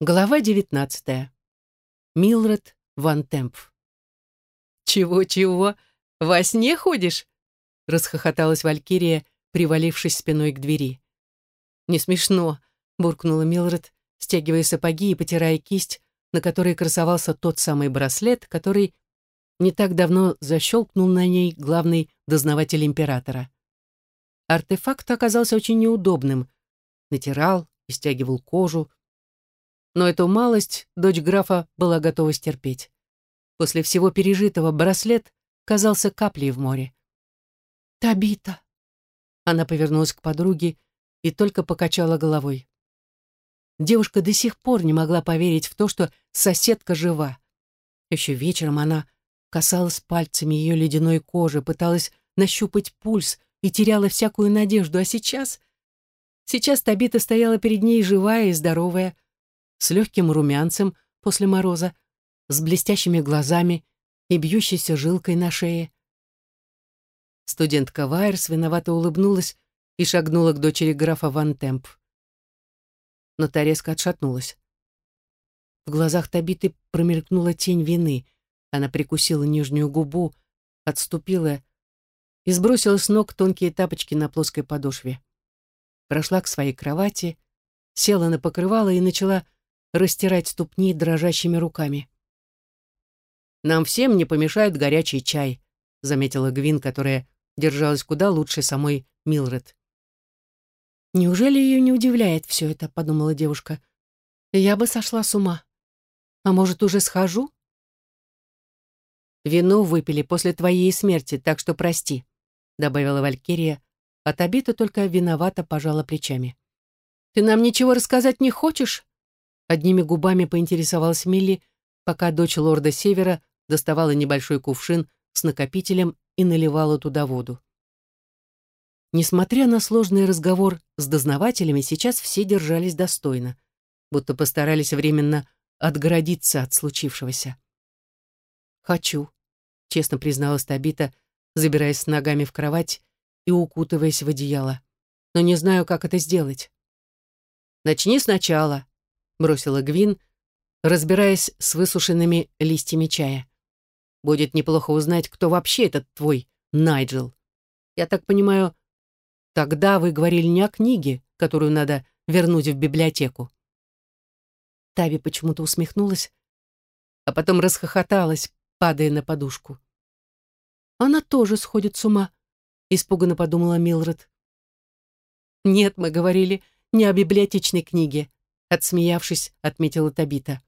Глава девятнадцатая. Милред Ван Темп. «Чего-чего? Во сне ходишь?» — расхохоталась Валькирия, привалившись спиной к двери. «Не смешно», — буркнула Милред, стягивая сапоги и потирая кисть, на которой красовался тот самый браслет, который не так давно защелкнул на ней главный дознаватель императора. Артефакт оказался очень неудобным. Натирал и стягивал кожу, но эту малость дочь графа была готова стерпеть. После всего пережитого браслет казался каплей в море. «Табита!» Она повернулась к подруге и только покачала головой. Девушка до сих пор не могла поверить в то, что соседка жива. Еще вечером она касалась пальцами ее ледяной кожи, пыталась нащупать пульс и теряла всякую надежду, а сейчас... Сейчас Табита стояла перед ней живая и здоровая, с легким румянцем после мороза, с блестящими глазами и бьющейся жилкой на шее. Студентка Вайерс виновато улыбнулась и шагнула к дочери графа Ван Темп. Но та резко отшатнулась. В глазах Табиты промелькнула тень вины. Она прикусила нижнюю губу, отступила и сбросила с ног тонкие тапочки на плоской подошве. Прошла к своей кровати, села на покрывало и начала растирать ступни дрожащими руками. «Нам всем не помешает горячий чай», — заметила Гвин, которая держалась куда лучше самой Милред. «Неужели ее не удивляет все это?» — подумала девушка. «Я бы сошла с ума. А может, уже схожу?» «Вино выпили после твоей смерти, так что прости», — добавила Валькирия, а Табита только виновато пожала плечами. «Ты нам ничего рассказать не хочешь?» Одними губами поинтересовалась Милли, пока дочь лорда Севера доставала небольшой кувшин с накопителем и наливала туда воду. Несмотря на сложный разговор с дознавателями, сейчас все держались достойно, будто постарались временно отгородиться от случившегося. «Хочу», — честно призналась Табита, забираясь с ногами в кровать и укутываясь в одеяло. «Но не знаю, как это сделать». «Начни сначала», бросила Гвин, разбираясь с высушенными листьями чая. Будет неплохо узнать, кто вообще этот твой Найджел. Я так понимаю, тогда вы говорили не о книге, которую надо вернуть в библиотеку. Тави почему-то усмехнулась, а потом расхохоталась, падая на подушку. Она тоже сходит с ума, испуганно подумала Милред. Нет, мы говорили не о библиотечной книге, Отсмеявшись, отметила Табита.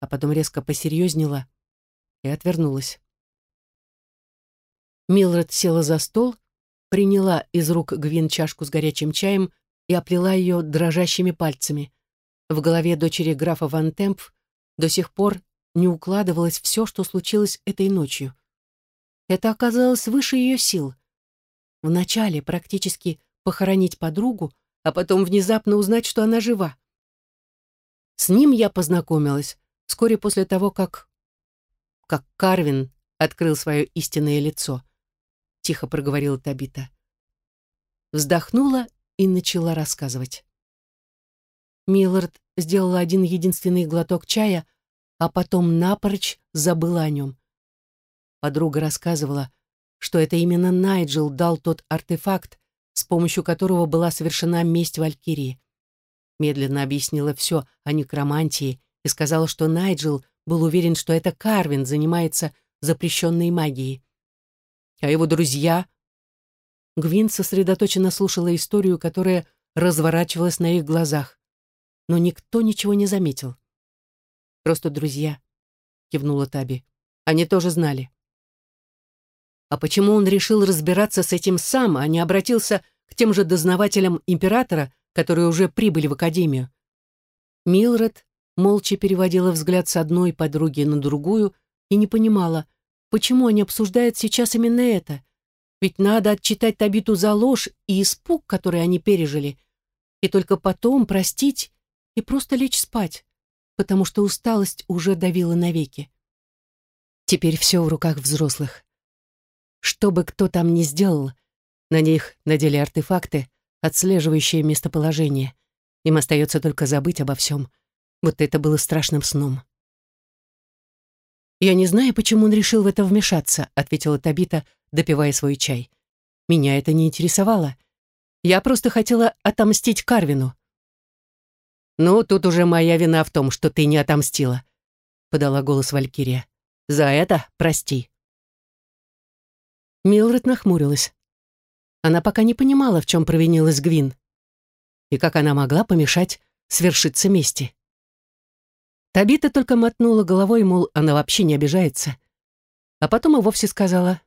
А потом резко посерьезнела и отвернулась. Милред села за стол, приняла из рук Гвин чашку с горячим чаем и оплела ее дрожащими пальцами. В голове дочери графа Ван Темп до сих пор не укладывалось все, что случилось этой ночью. Это оказалось выше ее сил. Вначале практически похоронить подругу, а потом внезапно узнать, что она жива. С ним я познакомилась вскоре после того, как... как Карвин открыл свое истинное лицо. Тихо проговорила Табита. Вздохнула и начала рассказывать. Миллард сделала один единственный глоток чая, а потом напрочь забыла о нем. Подруга рассказывала, что это именно Найджел дал тот артефакт, с помощью которого была совершена месть Валькирии медленно объяснила все о некромантии и сказала, что Найджел был уверен, что это Карвин занимается запрещенной магией. А его друзья... Гвин сосредоточенно слушала историю, которая разворачивалась на их глазах. Но никто ничего не заметил. «Просто друзья», — кивнула Таби. «Они тоже знали». А почему он решил разбираться с этим сам, а не обратился к тем же дознавателям императора, которые уже прибыли в академию. Милред молча переводила взгляд с одной подруги на другую и не понимала, почему они обсуждают сейчас именно это. Ведь надо отчитать Табиту за ложь и испуг, который они пережили, и только потом простить и просто лечь спать, потому что усталость уже давила навеки. Теперь все в руках взрослых. Что бы кто там ни сделал, на них надели артефакты, отслеживающие местоположение. Им остается только забыть обо всем, Вот это было страшным сном. «Я не знаю, почему он решил в это вмешаться», ответила Табита, допивая свой чай. «Меня это не интересовало. Я просто хотела отомстить Карвину». «Ну, тут уже моя вина в том, что ты не отомстила», подала голос Валькирия. «За это прости». Милред нахмурилась. Она пока не понимала, в чем провинилась Гвин. И как она могла помешать свершиться мести. Табита только мотнула головой, мол, она вообще не обижается. А потом и вовсе сказала,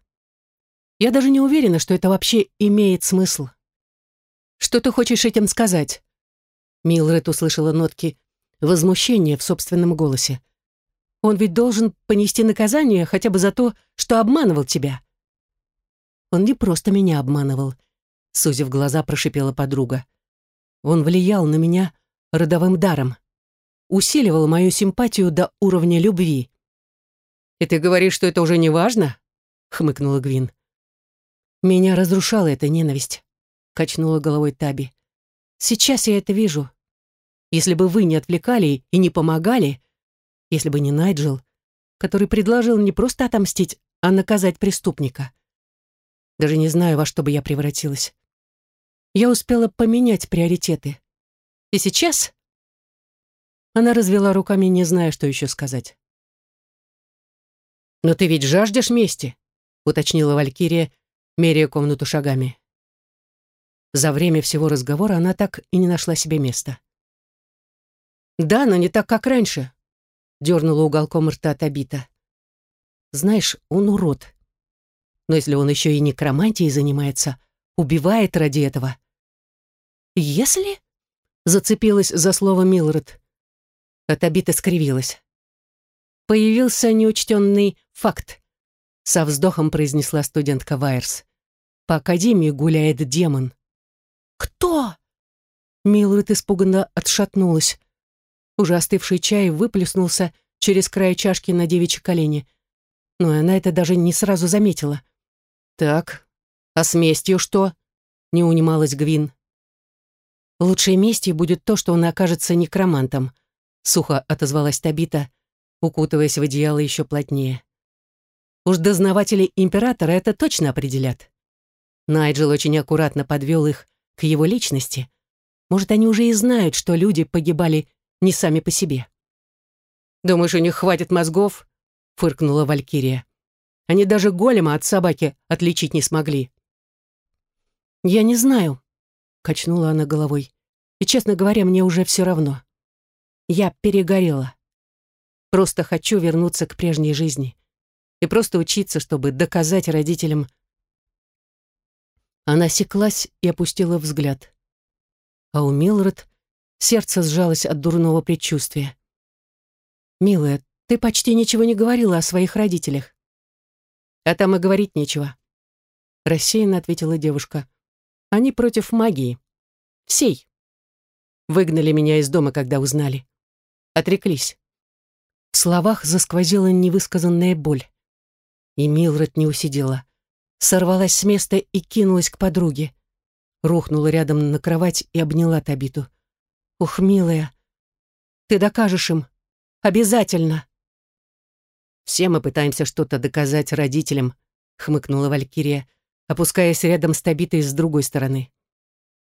«Я даже не уверена, что это вообще имеет смысл». «Что ты хочешь этим сказать?» Милред услышала нотки возмущения в собственном голосе. «Он ведь должен понести наказание хотя бы за то, что обманывал тебя». «Он не просто меня обманывал», — сузив глаза, прошипела подруга. «Он влиял на меня родовым даром усиливал мою симпатию до уровня любви. «И ты говоришь, что это уже не важно?» — хмыкнула Гвин. «Меня разрушала эта ненависть», — качнула головой Таби. «Сейчас я это вижу. Если бы вы не отвлекали и не помогали, если бы не Найджел, который предложил не просто отомстить, а наказать преступника. Даже не знаю, во что бы я превратилась. Я успела поменять приоритеты. И сейчас она развела руками, не зная, что еще сказать. «Но ты ведь жаждешь мести», — уточнила Валькирия, меряя комнату шагами. За время всего разговора она так и не нашла себе места. «Да, но не так, как раньше», — дернула уголком рта Табита. «Знаешь, он урод. Но если он еще и некромантией занимается, убивает ради этого». «Если?» — зацепилась за слово Милред. Атабита скривилась. Появился неучтенный факт. Со вздохом произнесла студентка Вайерс. По академии гуляет демон. «Кто?» Милред испуганно отшатнулась. Уже остывший чай выплеснулся через край чашки на девичьи колени. Но она это даже не сразу заметила. «Так, а с местью что?» — не унималась Гвин. «Лучшей местью будет то, что он окажется некромантом», сухо отозвалась Табита, укутываясь в одеяло еще плотнее. Уж дознаватели императора это точно определят. Найджел очень аккуратно подвел их к его личности. Может, они уже и знают, что люди погибали не сами по себе. «Думаешь, у них хватит мозгов?» — фыркнула Валькирия. «Они даже голема от собаки отличить не смогли». «Я не знаю», — качнула она головой. «И, честно говоря, мне уже все равно». Я перегорела. Просто хочу вернуться к прежней жизни и просто учиться, чтобы доказать родителям. Она секлась и опустила взгляд. А у Милред сердце сжалось от дурного предчувствия. «Милая, ты почти ничего не говорила о своих родителях». «А там и говорить нечего», — рассеянно ответила девушка. «Они против магии. Всей. Выгнали меня из дома, когда узнали отреклись. В словах засквозила невысказанная боль. И Милред не усидела. Сорвалась с места и кинулась к подруге. Рухнула рядом на кровать и обняла Табиту. «Ух, милая, ты докажешь им. Обязательно!» «Все мы пытаемся что-то доказать родителям», — хмыкнула Валькирия, опускаясь рядом с Табитой с другой стороны.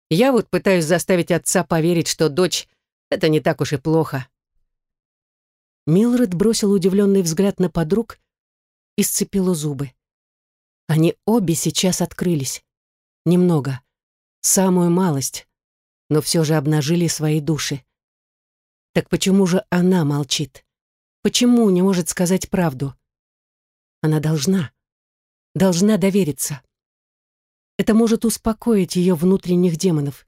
«Я вот пытаюсь заставить отца поверить, что дочь — это не так уж и плохо. Милред бросил удивленный взгляд на подруг и сцепила зубы. Они обе сейчас открылись. Немного. Самую малость. Но все же обнажили свои души. Так почему же она молчит? Почему не может сказать правду? Она должна. Должна довериться. Это может успокоить ее внутренних демонов.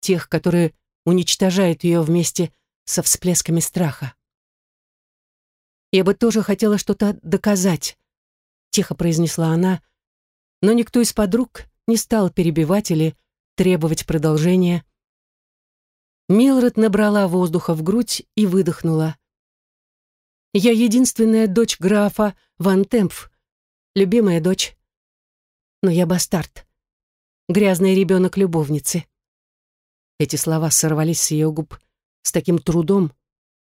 Тех, которые уничтожают ее вместе со всплесками страха. «Я бы тоже хотела что-то доказать», — тихо произнесла она, но никто из подруг не стал перебивать или требовать продолжения. Милред набрала воздуха в грудь и выдохнула. «Я единственная дочь графа Ван Темпф, любимая дочь. Но я бастард, грязный ребенок любовницы». Эти слова сорвались с ее губ с таким трудом,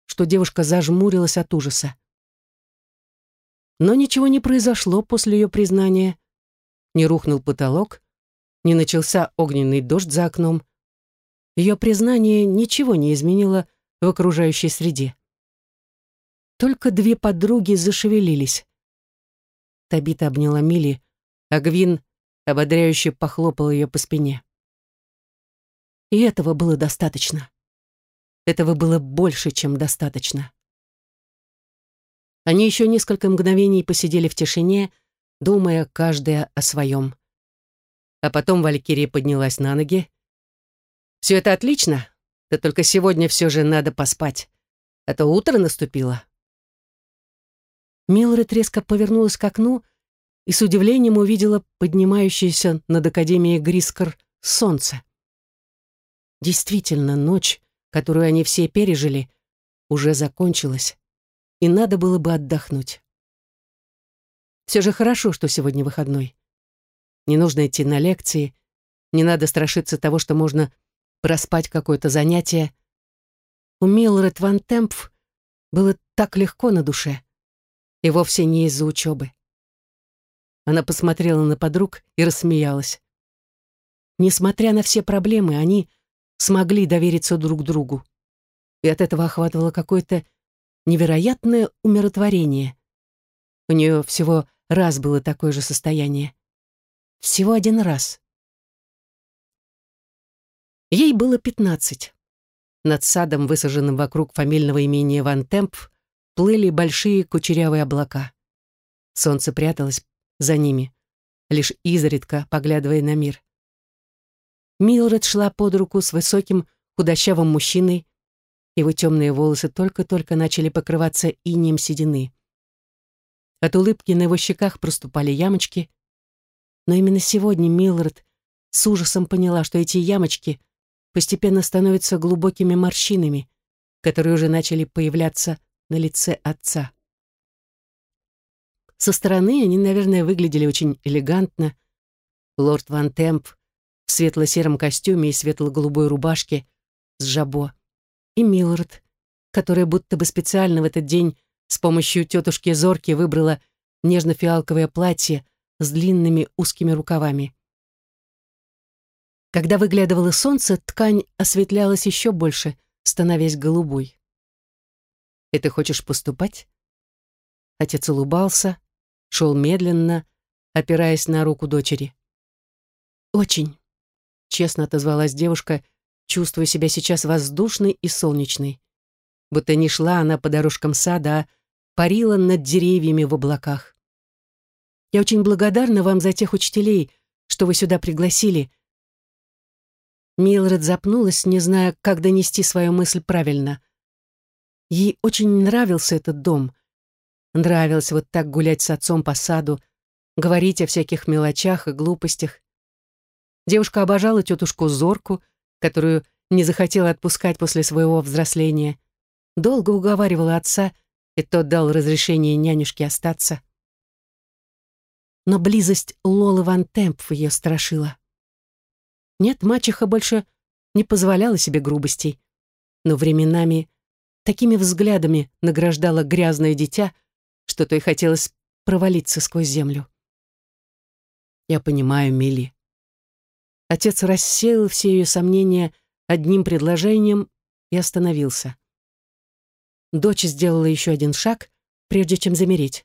что девушка зажмурилась от ужаса. Но ничего не произошло после ее признания. Не рухнул потолок, не начался огненный дождь за окном. Ее признание ничего не изменило в окружающей среде. Только две подруги зашевелились. Табита обняла Мили, а Гвин ободряюще похлопал ее по спине. И этого было достаточно. Этого было больше, чем достаточно. Они еще несколько мгновений посидели в тишине, думая каждая о своем. А потом Валькирия поднялась на ноги. «Все это отлично, да только сегодня все же надо поспать, а то утро наступило». Милред резко повернулась к окну и с удивлением увидела поднимающееся над Академией Грискор солнце. Действительно, ночь, которую они все пережили, уже закончилась и надо было бы отдохнуть. Все же хорошо, что сегодня выходной. Не нужно идти на лекции, не надо страшиться того, что можно проспать какое-то занятие. У Милред Ван Темпф было так легко на душе, и вовсе не из-за учебы. Она посмотрела на подруг и рассмеялась. Несмотря на все проблемы, они смогли довериться друг другу. И от этого охватывало какое-то невероятное умиротворение. У нее всего раз было такое же состояние. Всего один раз. Ей было пятнадцать. Над садом, высаженным вокруг фамильного имения Ван Темп, плыли большие кучерявые облака. Солнце пряталось за ними, лишь изредка поглядывая на мир. Милред шла под руку с высоким, худощавым мужчиной, его темные волосы только-только начали покрываться инеем седины. От улыбки на его щеках проступали ямочки. Но именно сегодня Милред с ужасом поняла, что эти ямочки постепенно становятся глубокими морщинами, которые уже начали появляться на лице отца. Со стороны они, наверное, выглядели очень элегантно. Лорд Ван Темп в светло-сером костюме и светло-голубой рубашке с жабо и Милред, которая будто бы специально в этот день с помощью тетушки Зорки выбрала нежно-фиалковое платье с длинными узкими рукавами. Когда выглядывало солнце, ткань осветлялась еще больше, становясь голубой. «И ты хочешь поступать?» Отец улыбался, шел медленно, опираясь на руку дочери. «Очень», — честно отозвалась девушка, — чувствуя себя сейчас воздушной и солнечной. Будто не шла она по дорожкам сада, а парила над деревьями в облаках. Я очень благодарна вам за тех учителей, что вы сюда пригласили. Милред запнулась, не зная, как донести свою мысль правильно. Ей очень нравился этот дом. Нравилось вот так гулять с отцом по саду, говорить о всяких мелочах и глупостях. Девушка обожала тетушку Зорку, которую не захотела отпускать после своего взросления. Долго уговаривала отца, и тот дал разрешение нянюшке остаться. Но близость Лолы Ван Темп ее страшила. Нет, мачеха больше не позволяла себе грубостей, но временами такими взглядами награждала грязное дитя, что то и хотелось провалиться сквозь землю. Я понимаю, Милли. Отец рассеял все ее сомнения одним предложением и остановился. Дочь сделала еще один шаг, прежде чем замереть.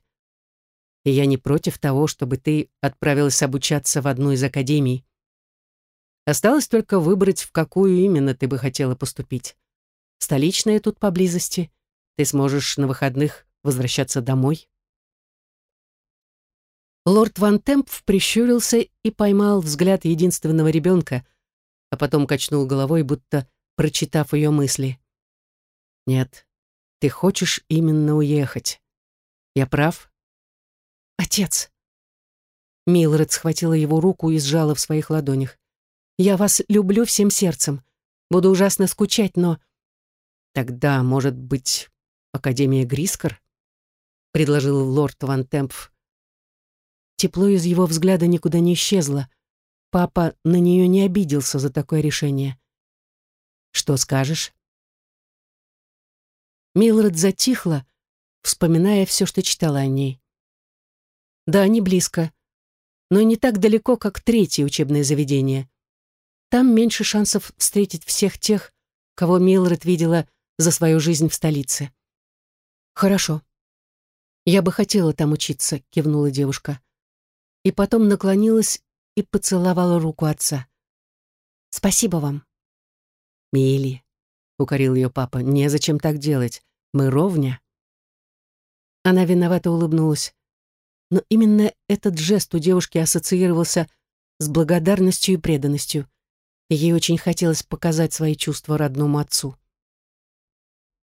И я не против того, чтобы ты отправилась обучаться в одну из академий. Осталось только выбрать, в какую именно ты бы хотела поступить. Столичная тут поблизости. Ты сможешь на выходных возвращаться домой. Лорд Ван Темп прищурился и поймал взгляд единственного ребенка, а потом качнул головой, будто прочитав ее мысли. «Нет, ты хочешь именно уехать. Я прав?» «Отец!» Милред схватила его руку и сжала в своих ладонях. «Я вас люблю всем сердцем. Буду ужасно скучать, но...» «Тогда, может быть, Академия Грискор?» — предложил лорд Ван Темпф Тепло из его взгляда никуда не исчезло. Папа на нее не обиделся за такое решение. «Что скажешь?» Милред затихла, вспоминая все, что читала о ней. Да, они близко, но не так далеко, как третье учебное заведение. Там меньше шансов встретить всех тех, кого Милред видела за свою жизнь в столице. «Хорошо. Я бы хотела там учиться», — кивнула девушка. И потом наклонилась и поцеловала руку отца. «Спасибо вам». «Милли», — укорил ее папа, — «незачем так делать. Мы ровня». Она виновато улыбнулась. Но именно этот жест у девушки ассоциировался с благодарностью и преданностью. Ей очень хотелось показать свои чувства родному отцу.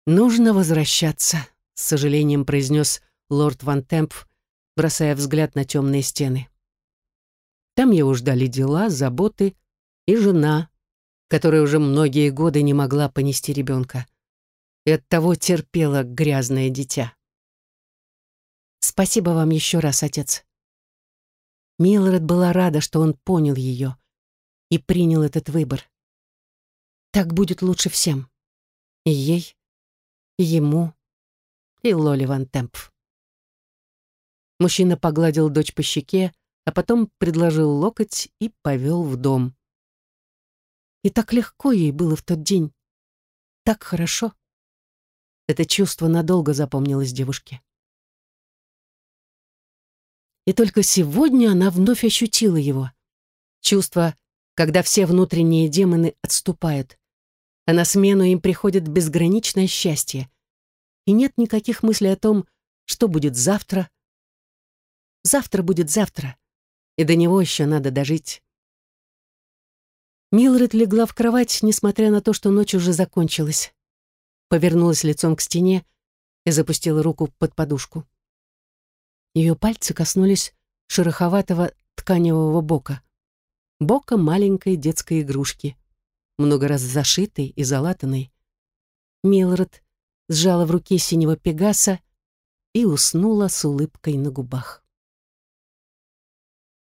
«Нужно возвращаться», — с сожалением произнес лорд Ван Темп, бросая взгляд на темные стены. Там его ждали дела, заботы и жена, которая уже многие годы не могла понести ребенка. И оттого терпела грязное дитя. «Спасибо вам еще раз, отец». Милред была рада, что он понял ее и принял этот выбор. Так будет лучше всем. И ей, ему, и Лоли Ван Темп. Мужчина погладил дочь по щеке, а потом предложил локоть и повел в дом. И так легко ей было в тот день. Так хорошо. Это чувство надолго запомнилось девушке. И только сегодня она вновь ощутила его. Чувство когда все внутренние демоны отступают, а на смену им приходит безграничное счастье. И нет никаких мыслей о том, что будет завтра. Завтра будет завтра, и до него еще надо дожить. Милред легла в кровать, несмотря на то, что ночь уже закончилась. Повернулась лицом к стене и запустила руку под подушку. Ее пальцы коснулись шероховатого тканевого бока бока маленькой детской игрушки, много раз зашитой и залатанной. Милред сжала в руке синего пегаса и уснула с улыбкой на губах.